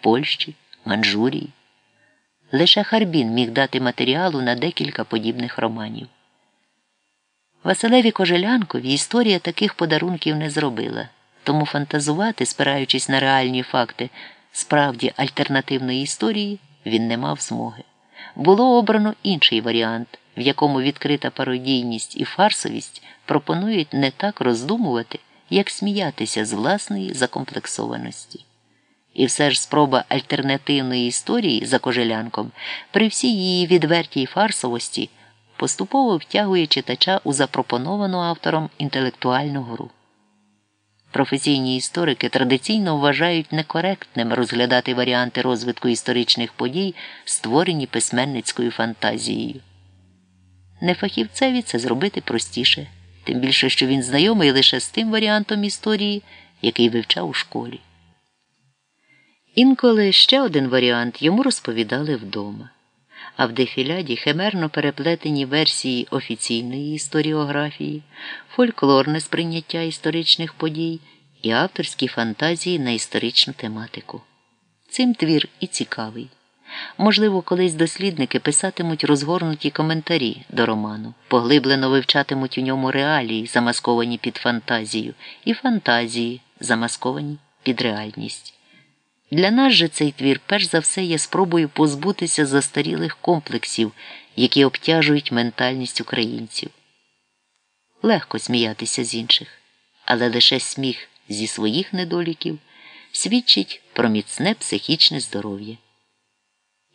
Польщі, Манчжурії. Лише Харбін міг дати матеріалу на декілька подібних романів. Василеві Кожелянкові історія таких подарунків не зробила, тому фантазувати, спираючись на реальні факти справді альтернативної історії, він не мав змоги. Було обрано інший варіант, в якому відкрита пародійність і фарсовість пропонують не так роздумувати, як сміятися з власної закомплексованості. І все ж спроба альтернативної історії за кожелянком при всій її відвертій фарсовості поступово втягує читача у запропоновану автором інтелектуальну гру. Професійні історики традиційно вважають некоректним розглядати варіанти розвитку історичних подій, створені письменницькою фантазією. Нефахівцеві це зробити простіше, тим більше, що він знайомий лише з тим варіантом історії, який вивчав у школі. Інколи ще один варіант йому розповідали вдома, а в дефіляді химерно переплетені версії офіційної історіографії, фольклорне сприйняття історичних подій і авторські фантазії на історичну тематику. Цим твір і цікавий. Можливо, колись дослідники писатимуть розгорнуті коментарі до роману, поглиблено вивчатимуть у ньому реалії, замасковані під фантазію, і фантазії, замасковані під реальність. Для нас же цей твір перш за все є спробою позбутися застарілих комплексів, які обтяжують ментальність українців. Легко сміятися з інших, але лише сміх зі своїх недоліків свідчить про міцне психічне здоров'я.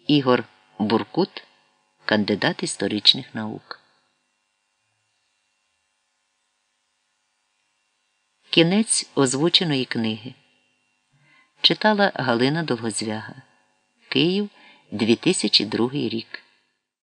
Ігор Буркут, кандидат історичних наук. Кінець озвученої книги читала Галина Довгозвяга. Київ 2002 рік.